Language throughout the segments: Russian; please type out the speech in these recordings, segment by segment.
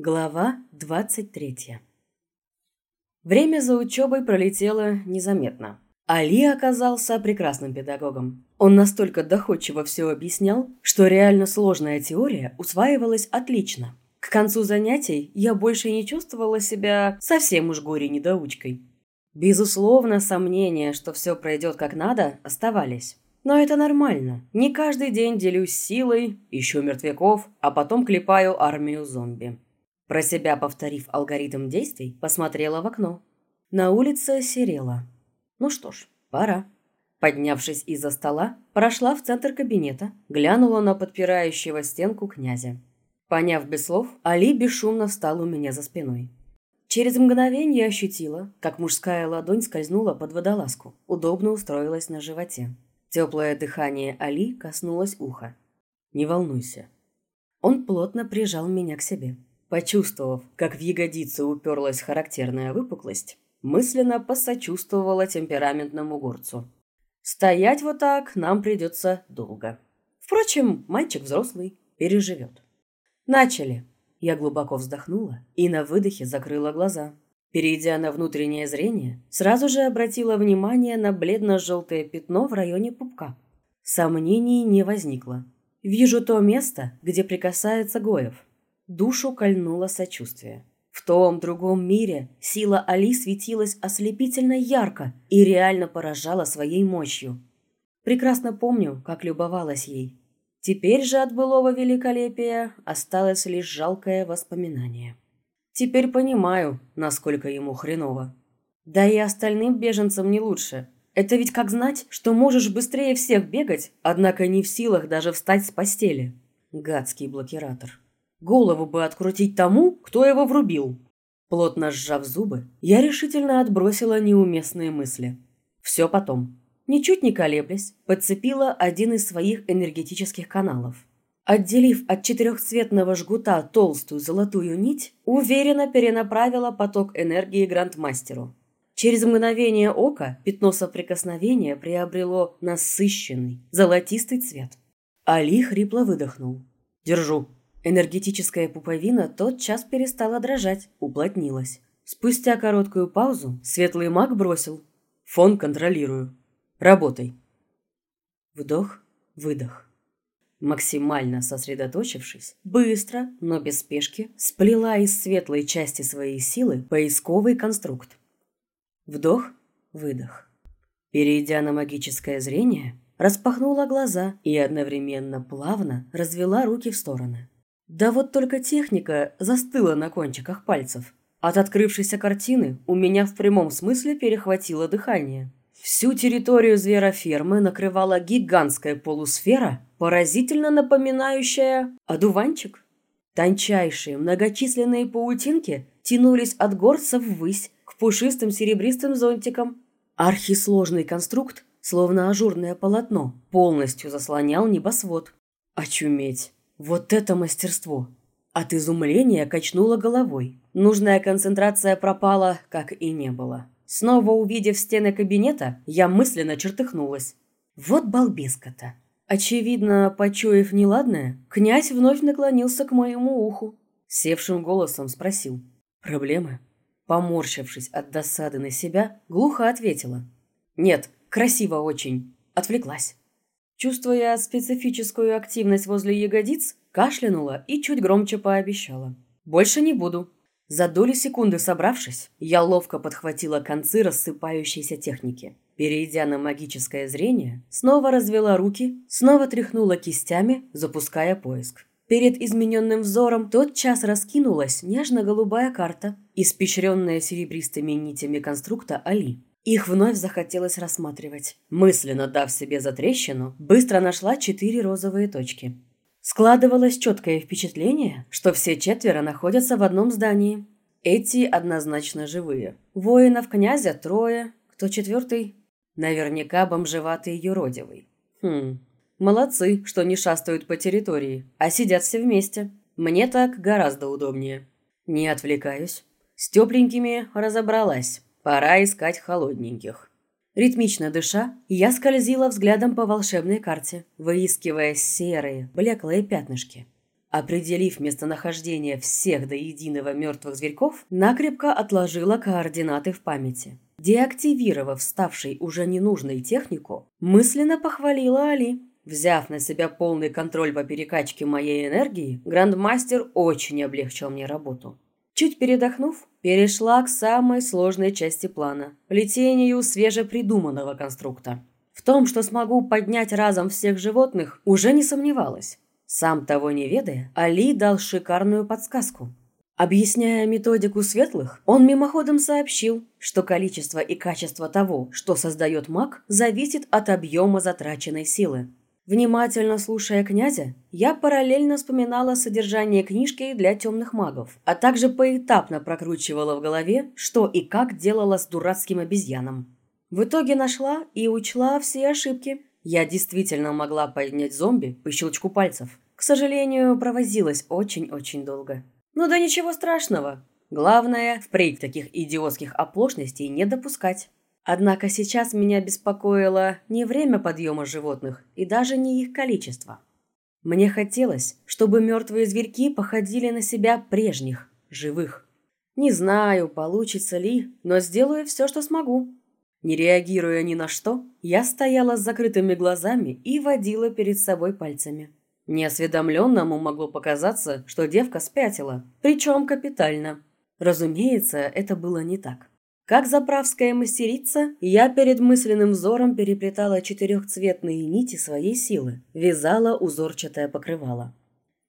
Глава 23 Время за учебой пролетело незаметно. Али оказался прекрасным педагогом. Он настолько доходчиво все объяснял, что реально сложная теория усваивалась отлично. К концу занятий я больше не чувствовала себя совсем уж горе-недоучкой. Безусловно, сомнения, что все пройдет как надо, оставались. Но это нормально. Не каждый день делюсь силой, ищу мертвяков, а потом клепаю армию зомби. Про себя повторив алгоритм действий, посмотрела в окно. На улице серело. Ну что ж, пора. Поднявшись из-за стола, прошла в центр кабинета, глянула на подпирающего стенку князя. Поняв без слов, Али бесшумно встал у меня за спиной. Через мгновение ощутила, как мужская ладонь скользнула под водолазку, удобно устроилась на животе. Теплое дыхание Али коснулось уха. «Не волнуйся». Он плотно прижал меня к себе. Почувствовав, как в ягодице уперлась характерная выпуклость, мысленно посочувствовала темпераментному горцу. Стоять вот так нам придется долго. Впрочем, мальчик взрослый, переживет. Начали. Я глубоко вздохнула и на выдохе закрыла глаза. Перейдя на внутреннее зрение, сразу же обратила внимание на бледно-желтое пятно в районе пупка. Сомнений не возникло. Вижу то место, где прикасается Гоев. Душу кольнуло сочувствие. В том другом мире сила Али светилась ослепительно ярко и реально поражала своей мощью. Прекрасно помню, как любовалась ей. Теперь же от былого великолепия осталось лишь жалкое воспоминание. Теперь понимаю, насколько ему хреново. Да и остальным беженцам не лучше. Это ведь как знать, что можешь быстрее всех бегать, однако не в силах даже встать с постели. Гадский блокиратор. Голову бы открутить тому, кто его врубил. Плотно сжав зубы, я решительно отбросила неуместные мысли. Все потом. Ничуть не колеблясь, подцепила один из своих энергетических каналов. Отделив от четырехцветного жгута толстую золотую нить, уверенно перенаправила поток энергии грандмастеру. Через мгновение ока пятно соприкосновения приобрело насыщенный, золотистый цвет. Али хрипло выдохнул. «Держу». Энергетическая пуповина тотчас перестала дрожать, уплотнилась. Спустя короткую паузу светлый маг бросил. «Фон контролирую. Работай». Вдох, выдох. Максимально сосредоточившись, быстро, но без спешки, сплела из светлой части своей силы поисковый конструкт. Вдох, выдох. Перейдя на магическое зрение, распахнула глаза и одновременно плавно развела руки в стороны. Да вот только техника застыла на кончиках пальцев. От открывшейся картины у меня в прямом смысле перехватило дыхание. Всю территорию зверофермы накрывала гигантская полусфера, поразительно напоминающая одуванчик. Тончайшие многочисленные паутинки тянулись от горца ввысь к пушистым серебристым зонтикам. Архисложный конструкт, словно ажурное полотно, полностью заслонял небосвод. Очуметь! Вот это мастерство! От изумления качнула головой. Нужная концентрация пропала, как и не было. Снова увидев стены кабинета, я мысленно чертыхнулась. Вот балбеска-то. Очевидно, почуяв неладное, князь вновь наклонился к моему уху. Севшим голосом спросил. «Проблемы?» Поморщившись от досады на себя, глухо ответила. «Нет, красиво очень». Отвлеклась. Чувствуя специфическую активность возле ягодиц, кашлянула и чуть громче пообещала. «Больше не буду». За долю секунды собравшись, я ловко подхватила концы рассыпающейся техники. Перейдя на магическое зрение, снова развела руки, снова тряхнула кистями, запуская поиск. Перед измененным взором тотчас раскинулась нежно-голубая карта, испещренная серебристыми нитями конструкта Али. Их вновь захотелось рассматривать. Мысленно дав себе затрещину, быстро нашла четыре розовые точки. Складывалось четкое впечатление, что все четверо находятся в одном здании. Эти однозначно живые. Воинов князя трое, кто четвертый? Наверняка бомжеватый юродивый. Хм, молодцы, что не шастают по территории, а сидят все вместе. Мне так гораздо удобнее. Не отвлекаюсь. С тепленькими разобралась. Пора искать холодненьких. Ритмично дыша, я скользила взглядом по волшебной карте, выискивая серые, блеклые пятнышки. Определив местонахождение всех до единого мертвых зверьков, накрепко отложила координаты в памяти. Деактивировав ставшей уже ненужной технику, мысленно похвалила Али. Взяв на себя полный контроль по перекачке моей энергии, грандмастер очень облегчил мне работу. Чуть передохнув, перешла к самой сложной части плана – плетению свежепридуманного конструкта. В том, что смогу поднять разом всех животных, уже не сомневалась. Сам того не ведая, Али дал шикарную подсказку. Объясняя методику светлых, он мимоходом сообщил, что количество и качество того, что создает маг, зависит от объема затраченной силы. Внимательно слушая князя, я параллельно вспоминала содержание книжки для темных магов, а также поэтапно прокручивала в голове, что и как делала с дурацким обезьяном. В итоге нашла и учла все ошибки, я действительно могла поднять зомби по щелчку пальцев. К сожалению, провозилась очень-очень долго. Ну да ничего страшного. Главное, впредь таких идиотских оплошностей не допускать. Однако сейчас меня беспокоило не время подъема животных и даже не их количество. Мне хотелось, чтобы мертвые зверьки походили на себя прежних, живых. Не знаю, получится ли, но сделаю все, что смогу. Не реагируя ни на что, я стояла с закрытыми глазами и водила перед собой пальцами. Неосведомленному могло показаться, что девка спятила, причем капитально. Разумеется, это было не так. Как заправская мастерица, я перед мысленным взором переплетала четырехцветные нити своей силы, вязала узорчатое покрывало.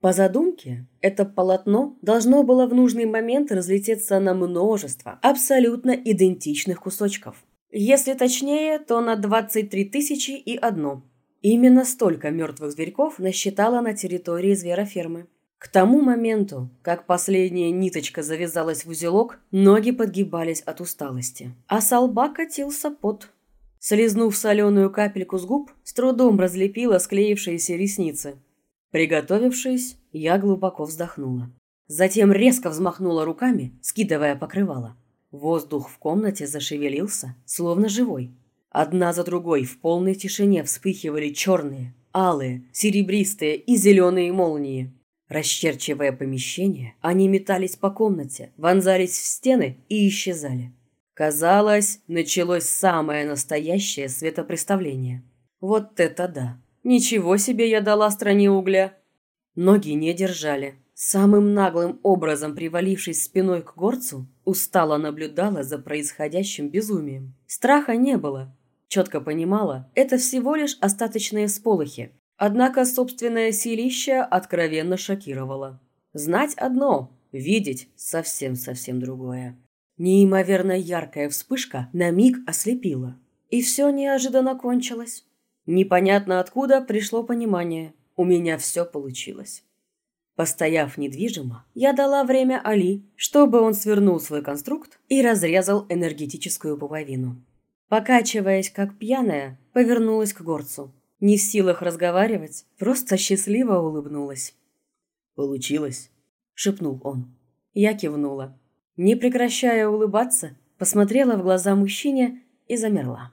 По задумке, это полотно должно было в нужный момент разлететься на множество абсолютно идентичных кусочков. Если точнее, то на 23 тысячи и одно. Именно столько мертвых зверьков насчитала на территории зверофермы. К тому моменту, как последняя ниточка завязалась в узелок, ноги подгибались от усталости, а с лба катился пот. Слизнув соленую капельку с губ, с трудом разлепила склеившиеся ресницы. Приготовившись, я глубоко вздохнула. Затем резко взмахнула руками, скидывая покрывало. Воздух в комнате зашевелился, словно живой. Одна за другой в полной тишине вспыхивали черные, алые, серебристые и зеленые молнии. Расчерчивая помещение, они метались по комнате, вонзались в стены и исчезали. Казалось, началось самое настоящее светопреставление. Вот это да! Ничего себе я дала стране угля! Ноги не держали, Самым наглым образом привалившись спиной к горцу, устало наблюдала за происходящим безумием. Страха не было. Четко понимала, это всего лишь остаточные сполохи. Однако собственное силище откровенно шокировало. Знать одно, видеть совсем-совсем другое. Неимоверно яркая вспышка на миг ослепила. И все неожиданно кончилось. Непонятно откуда пришло понимание. У меня все получилось. Постояв недвижимо, я дала время Али, чтобы он свернул свой конструкт и разрезал энергетическую пуповину. Покачиваясь, как пьяная, повернулась к горцу. Не в силах разговаривать, просто счастливо улыбнулась. «Получилось?» – шепнул он. Я кивнула. Не прекращая улыбаться, посмотрела в глаза мужчине и замерла.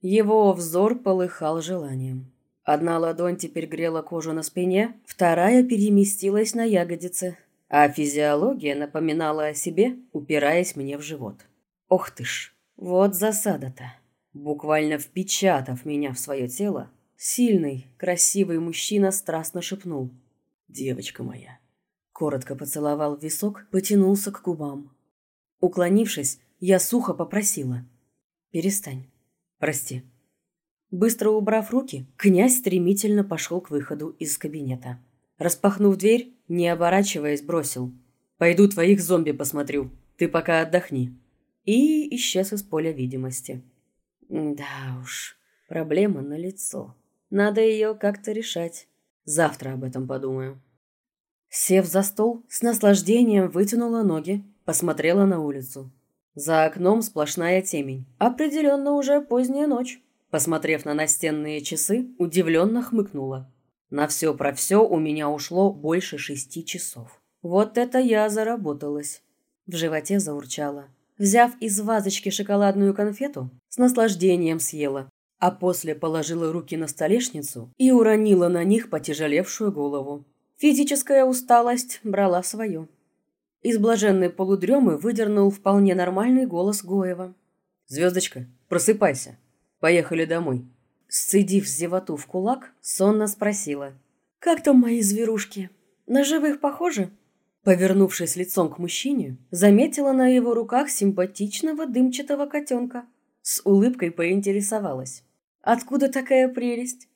Его взор полыхал желанием. Одна ладонь теперь грела кожу на спине, вторая переместилась на ягодицы, а физиология напоминала о себе, упираясь мне в живот. Ох ты ж, вот засада-то. Буквально впечатав меня в свое тело, сильный, красивый мужчина страстно шепнул. «Девочка моя». Коротко поцеловал в висок, потянулся к губам. Уклонившись, я сухо попросила. «Перестань. Прости». Быстро убрав руки, князь стремительно пошел к выходу из кабинета. Распахнув дверь, не оборачиваясь, бросил. «Пойду твоих зомби посмотрю. Ты пока отдохни». И исчез из поля видимости. Да уж, проблема на лицо. Надо ее как-то решать. Завтра об этом подумаю. Сев за стол, с наслаждением вытянула ноги, посмотрела на улицу. За окном сплошная темень. Определенно уже поздняя ночь. Посмотрев на настенные часы, удивленно хмыкнула. На все про все у меня ушло больше шести часов. Вот это я заработалась. В животе заурчало. Взяв из вазочки шоколадную конфету, с наслаждением съела, а после положила руки на столешницу и уронила на них потяжелевшую голову. Физическая усталость брала свое. Из блаженной полудремы выдернул вполне нормальный голос Гоева. «Звездочка, просыпайся. Поехали домой». Сцедив зевоту в кулак, сонно спросила. «Как там мои зверушки? На живых похожи?» Повернувшись лицом к мужчине, заметила на его руках симпатичного дымчатого котенка. С улыбкой поинтересовалась. «Откуда такая прелесть?»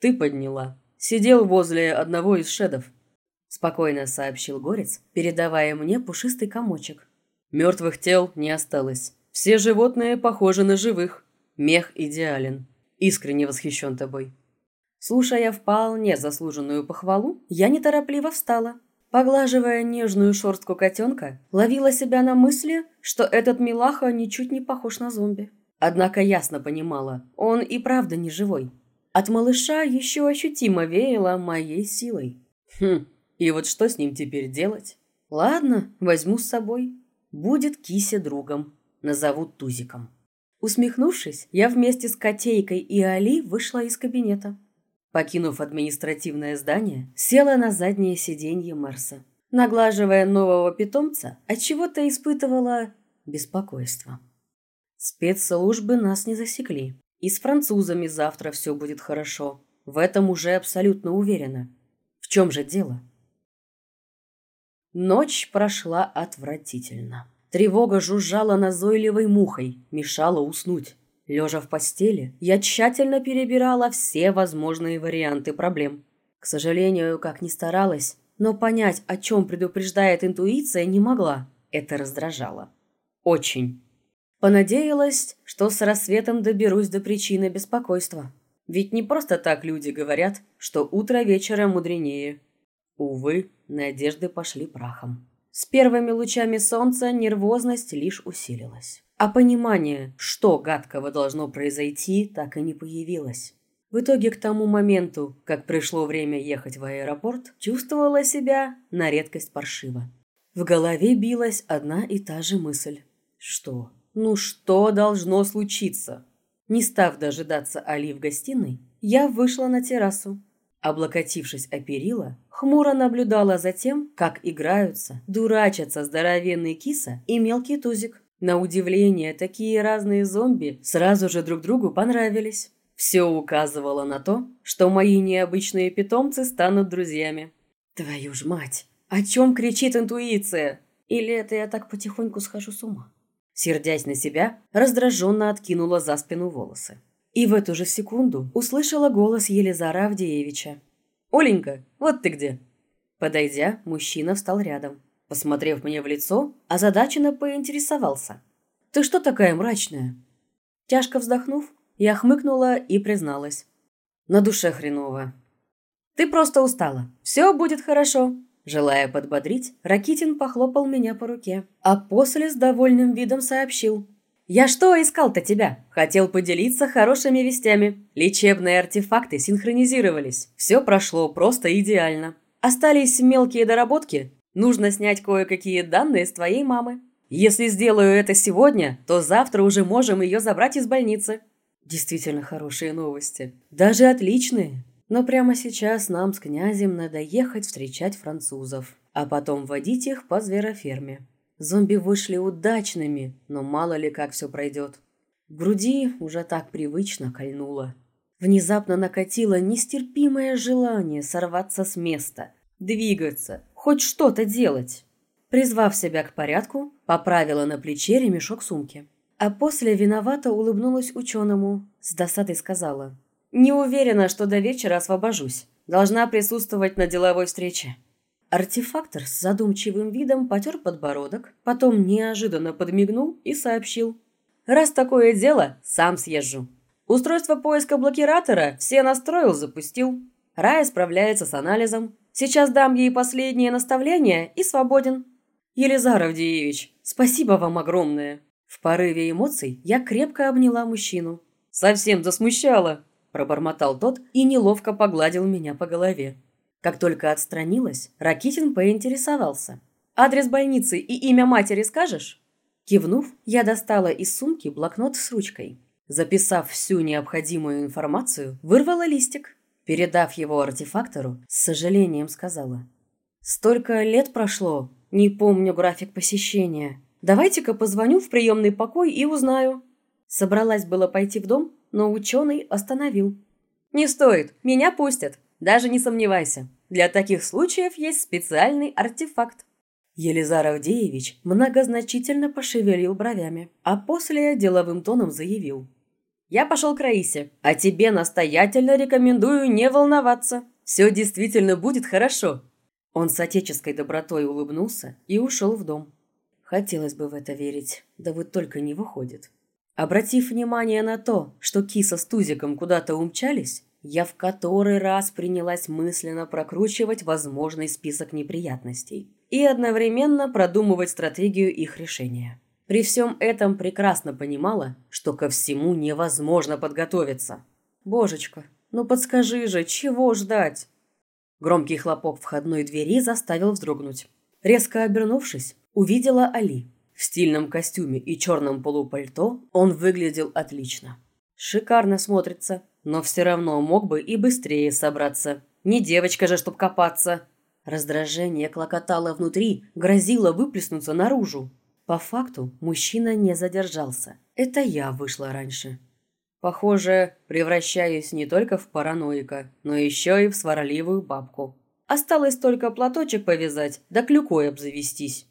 «Ты подняла. Сидел возле одного из шедов», — спокойно сообщил Горец, передавая мне пушистый комочек. «Мертвых тел не осталось. Все животные похожи на живых. Мех идеален. Искренне восхищен тобой». Слушая вполне заслуженную похвалу, я неторопливо встала. Поглаживая нежную шорстку котенка, ловила себя на мысли, что этот милаха ничуть не похож на зомби. Однако ясно понимала, он и правда не живой. От малыша еще ощутимо веяло моей силой. Хм, и вот что с ним теперь делать? Ладно, возьму с собой. Будет Кися другом. Назовут Тузиком. Усмехнувшись, я вместе с Котейкой и Али вышла из кабинета. Покинув административное здание, села на заднее сиденье Марса. Наглаживая нового питомца, отчего-то испытывала беспокойство. Спецслужбы нас не засекли. И с французами завтра все будет хорошо. В этом уже абсолютно уверена. В чем же дело? Ночь прошла отвратительно. Тревога жужжала назойливой мухой, мешала уснуть. Лежа в постели, я тщательно перебирала все возможные варианты проблем. К сожалению, как ни старалась, но понять, о чем предупреждает интуиция, не могла. Это раздражало. Очень. Понадеялась, что с рассветом доберусь до причины беспокойства. Ведь не просто так люди говорят, что утро вечера мудренее. Увы, надежды пошли прахом. С первыми лучами солнца нервозность лишь усилилась. А понимание, что гадкого должно произойти, так и не появилось. В итоге к тому моменту, как пришло время ехать в аэропорт, чувствовала себя на редкость паршиво. В голове билась одна и та же мысль. Что? Ну что должно случиться? Не став дожидаться Али в гостиной, я вышла на террасу. Облокотившись о перила, хмуро наблюдала за тем, как играются, дурачатся здоровенный киса и мелкий тузик. На удивление, такие разные зомби сразу же друг другу понравились. Все указывало на то, что мои необычные питомцы станут друзьями. Твою ж мать! О чем кричит интуиция? Или это я так потихоньку схожу с ума? Сердясь на себя, раздраженно откинула за спину волосы. И в эту же секунду услышала голос Елизара Авдеевича. «Оленька, вот ты где!» Подойдя, мужчина встал рядом. Посмотрев мне в лицо, озадаченно поинтересовался. «Ты что такая мрачная?» Тяжко вздохнув, я хмыкнула и призналась. «На душе хреново». «Ты просто устала. Все будет хорошо». Желая подбодрить, Ракитин похлопал меня по руке, а после с довольным видом сообщил. «Я что искал-то тебя? Хотел поделиться хорошими вестями. Лечебные артефакты синхронизировались. Все прошло просто идеально. Остались мелкие доработки, Нужно снять кое-какие данные с твоей мамы. Если сделаю это сегодня, то завтра уже можем ее забрать из больницы. Действительно хорошие новости. Даже отличные. Но прямо сейчас нам с князем надо ехать встречать французов, а потом водить их по звероферме. Зомби вышли удачными, но мало ли как все пройдет. В груди уже так привычно кольнуло. Внезапно накатило нестерпимое желание сорваться с места, двигаться, хоть что-то делать. Призвав себя к порядку, поправила на плече ремешок сумки. А после виновато улыбнулась ученому, с досадой сказала. «Не уверена, что до вечера освобожусь. Должна присутствовать на деловой встрече». Артефактор с задумчивым видом потер подбородок, потом неожиданно подмигнул и сообщил. «Раз такое дело, сам съезжу. Устройство поиска блокиратора все настроил, запустил. Рая справляется с анализом. Сейчас дам ей последнее наставление и свободен. Елизар Авдеевич, спасибо вам огромное. В порыве эмоций я крепко обняла мужчину. Совсем засмущала, пробормотал тот и неловко погладил меня по голове. Как только отстранилась, Ракитин поинтересовался. «Адрес больницы и имя матери скажешь?» Кивнув, я достала из сумки блокнот с ручкой. Записав всю необходимую информацию, вырвала листик Передав его артефактору, с сожалением сказала. «Столько лет прошло, не помню график посещения. Давайте-ка позвоню в приемный покой и узнаю». Собралась было пойти в дом, но ученый остановил. «Не стоит, меня пустят, даже не сомневайся. Для таких случаев есть специальный артефакт». Елизар Авдеевич многозначительно пошевелил бровями, а после деловым тоном заявил. «Я пошел к Раисе, а тебе настоятельно рекомендую не волноваться. Все действительно будет хорошо». Он с отеческой добротой улыбнулся и ушел в дом. Хотелось бы в это верить, да вот только не выходит. Обратив внимание на то, что киса с Тузиком куда-то умчались, я в который раз принялась мысленно прокручивать возможный список неприятностей и одновременно продумывать стратегию их решения. При всем этом прекрасно понимала, что ко всему невозможно подготовиться. «Божечка, ну подскажи же, чего ждать?» Громкий хлопок входной двери заставил вздрогнуть. Резко обернувшись, увидела Али. В стильном костюме и черном полупальто он выглядел отлично. Шикарно смотрится, но все равно мог бы и быстрее собраться. Не девочка же, чтоб копаться. Раздражение клокотало внутри, грозило выплеснуться наружу. По факту мужчина не задержался. Это я вышла раньше. Похоже, превращаюсь не только в параноика, но еще и в сварливую бабку. Осталось только платочек повязать, да клюкой обзавестись.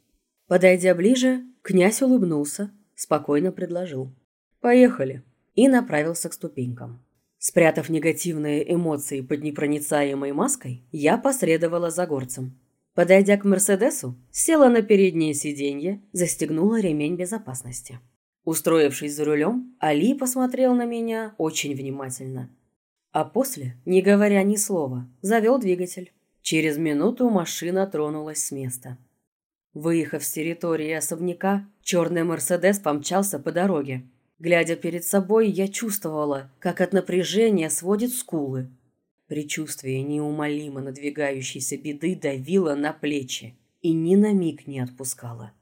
Подойдя ближе, князь улыбнулся, спокойно предложил. «Поехали!» и направился к ступенькам. Спрятав негативные эмоции под непроницаемой маской, я последовала за горцем. Подойдя к «Мерседесу», села на переднее сиденье, застегнула ремень безопасности. Устроившись за рулем, Али посмотрел на меня очень внимательно. А после, не говоря ни слова, завел двигатель. Через минуту машина тронулась с места. Выехав с территории особняка, черный «Мерседес» помчался по дороге, Глядя перед собой, я чувствовала, как от напряжения сводит скулы. Причувствие неумолимо надвигающейся беды давило на плечи и ни на миг не отпускало.